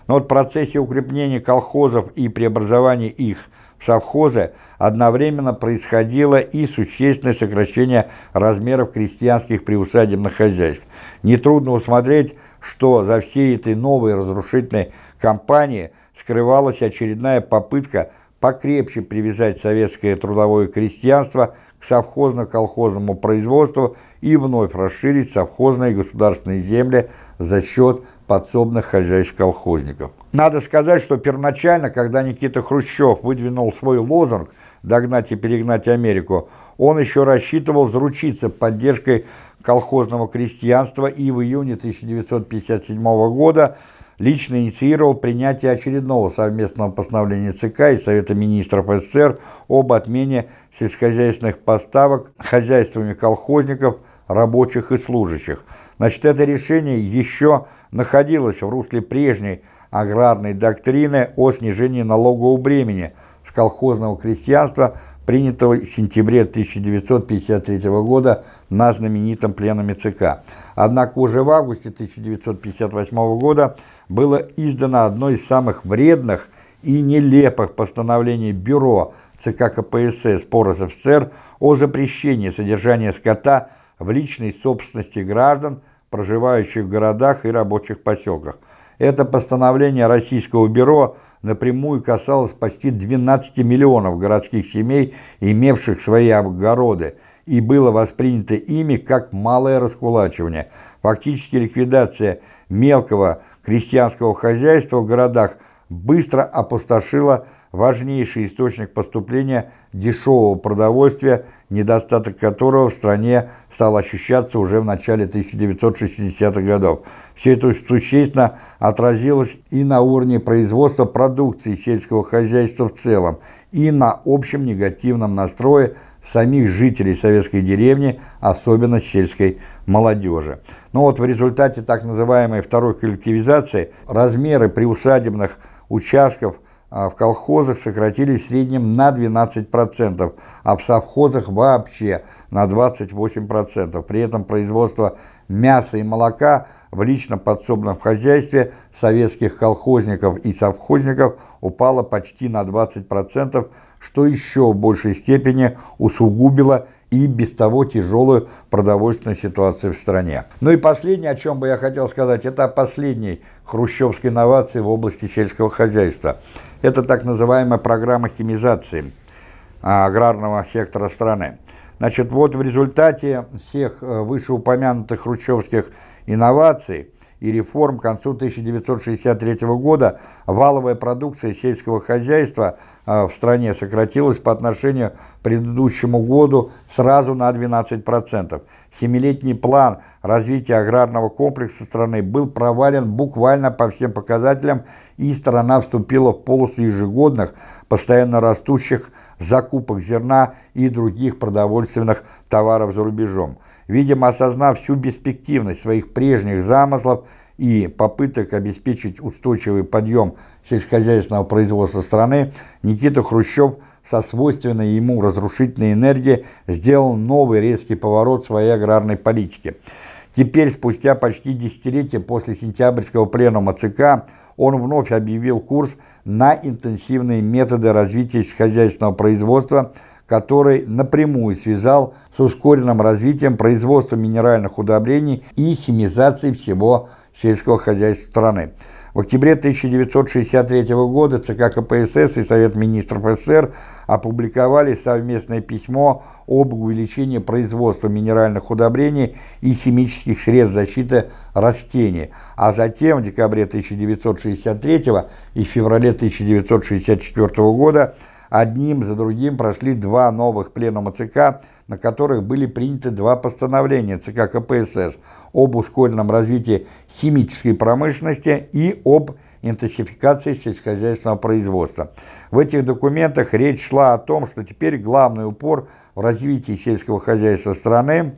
Но вот в процессе укрепления колхозов и преобразования их совхозы одновременно происходило и существенное сокращение размеров крестьянских приусадебных хозяйств. Нетрудно усмотреть, что за всей этой новой разрушительной кампанией скрывалась очередная попытка покрепче привязать советское трудовое крестьянство к совхозно-колхозному производству и вновь расширить совхозные государственные земли за счет подсобных хозяйств колхозников. Надо сказать, что первоначально, когда Никита Хрущев выдвинул свой лозунг «Догнать и перегнать Америку», он еще рассчитывал заручиться поддержкой колхозного крестьянства и в июне 1957 года лично инициировал принятие очередного совместного постановления ЦК и Совета министров СССР об отмене сельскохозяйственных поставок хозяйствами колхозников, рабочих и служащих. Значит, это решение еще находилось в русле прежней аграрной доктрины о снижении налогового бремени с колхозного крестьянства, принятого в сентябре 1953 года на знаменитом пленуме ЦК. Однако уже в августе 1958 года было издано одно из самых вредных и нелепых постановлений Бюро ЦК КПСС по РСФСР о запрещении содержания скота в личной собственности граждан, проживающих в городах и рабочих поселках. Это постановление Российского бюро напрямую касалось почти 12 миллионов городских семей, имевших свои огороды, и было воспринято ими как малое раскулачивание. Фактически ликвидация мелкого крестьянского хозяйства в городах быстро опустошила важнейший источник поступления дешевого продовольствия, недостаток которого в стране стал ощущаться уже в начале 1960-х годов. Все это существенно отразилось и на уровне производства продукции сельского хозяйства в целом, и на общем негативном настрое самих жителей советской деревни, особенно сельской молодежи. Но вот в результате так называемой второй коллективизации размеры приусадебных участков – в колхозах сократились в среднем на 12%, а в совхозах вообще на 28%. При этом производство мяса и молока в лично подсобном хозяйстве советских колхозников и совхозников упало почти на 20%, что еще в большей степени усугубило и без того тяжелую продовольственную ситуацию в стране. Ну и последнее, о чем бы я хотел сказать, это о последней хрущевской инновации в области сельского хозяйства. Это так называемая программа химизации а, аграрного сектора страны. Значит, вот в результате всех э, вышеупомянутых хрущевских инноваций и реформ к концу 1963 года валовая продукция сельского хозяйства а, в стране сократилась по отношению к предыдущему году сразу на 12%. Семилетний план развития аграрного комплекса страны был провален буквально по всем показателям, и страна вступила в полосу ежегодных, постоянно растущих закупок зерна и других продовольственных товаров за рубежом. Видимо, осознав всю перспективность своих прежних замыслов и попыток обеспечить устойчивый подъем сельскохозяйственного производства страны, Никита Хрущев со свойственной ему разрушительной энергией сделал новый резкий поворот своей аграрной политики. Теперь, спустя почти десятилетие после сентябрьского пленума ЦК, он вновь объявил курс на интенсивные методы развития сельскохозяйственного производства, который напрямую связал с ускоренным развитием производства минеральных удобрений и химизацией всего сельского хозяйства страны. В октябре 1963 года ЦК КПСС и Совет министров СССР опубликовали совместное письмо об увеличении производства минеральных удобрений и химических средств защиты растений, а затем в декабре 1963 и феврале 1964 года одним за другим прошли два новых пленума ЦК, на которых были приняты два постановления ЦК КПСС об ускоренном развитии химической промышленности и об интенсификации сельскохозяйственного производства. В этих документах речь шла о том, что теперь главный упор в развитии сельского хозяйства страны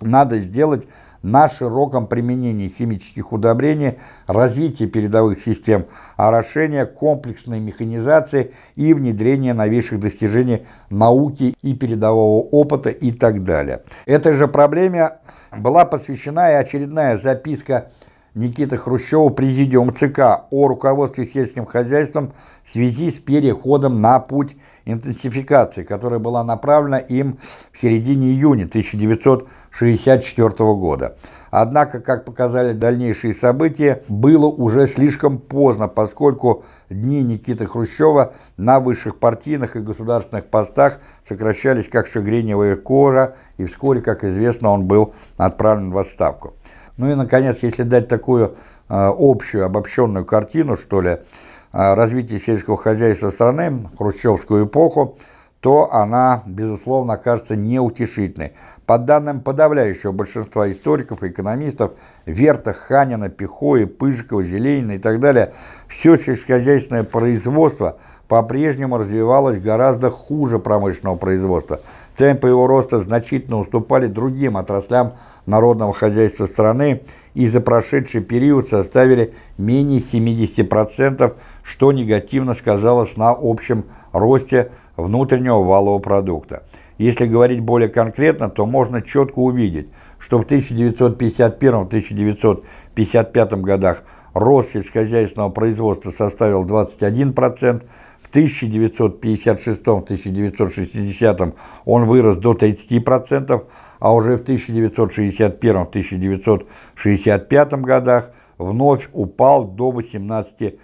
надо сделать на широком применении химических удобрений, развитии передовых систем орошения, комплексной механизации и внедрения новейших достижений науки и передового опыта и так далее. Этой же проблеме была посвящена и очередная записка Никиты Хрущева президиум ЦК о руководстве сельским хозяйством в связи с переходом на путь интенсификации, которая была направлена им в середине июня 1964 года. Однако, как показали дальнейшие события, было уже слишком поздно, поскольку дни Никиты Хрущева на высших партийных и государственных постах сокращались как шагреневая кожа, и вскоре, как известно, он был отправлен в отставку. Ну и, наконец, если дать такую э, общую, обобщенную картину, что ли, развития сельского хозяйства страны в хрущевскую эпоху, то она, безусловно, окажется неутешительной. По данным подавляющего большинства историков и экономистов, Верта, Ханина, Пихои, Пыжикова, Зеленина и так далее, все сельскохозяйственное производство по-прежнему развивалось гораздо хуже промышленного производства. Темпы его роста значительно уступали другим отраслям народного хозяйства страны и за прошедший период составили менее 70% что негативно сказалось на общем росте внутреннего валового продукта. Если говорить более конкретно, то можно четко увидеть, что в 1951-1955 годах рост сельскохозяйственного производства составил 21%, в 1956-1960 он вырос до 30%, а уже в 1961-1965 годах вновь упал до 18%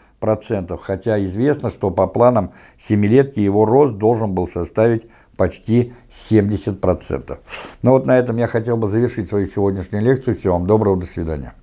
хотя известно, что по планам семилетки его рост должен был составить почти 70%. Ну вот на этом я хотел бы завершить свою сегодняшнюю лекцию. Всего вам доброго, до свидания.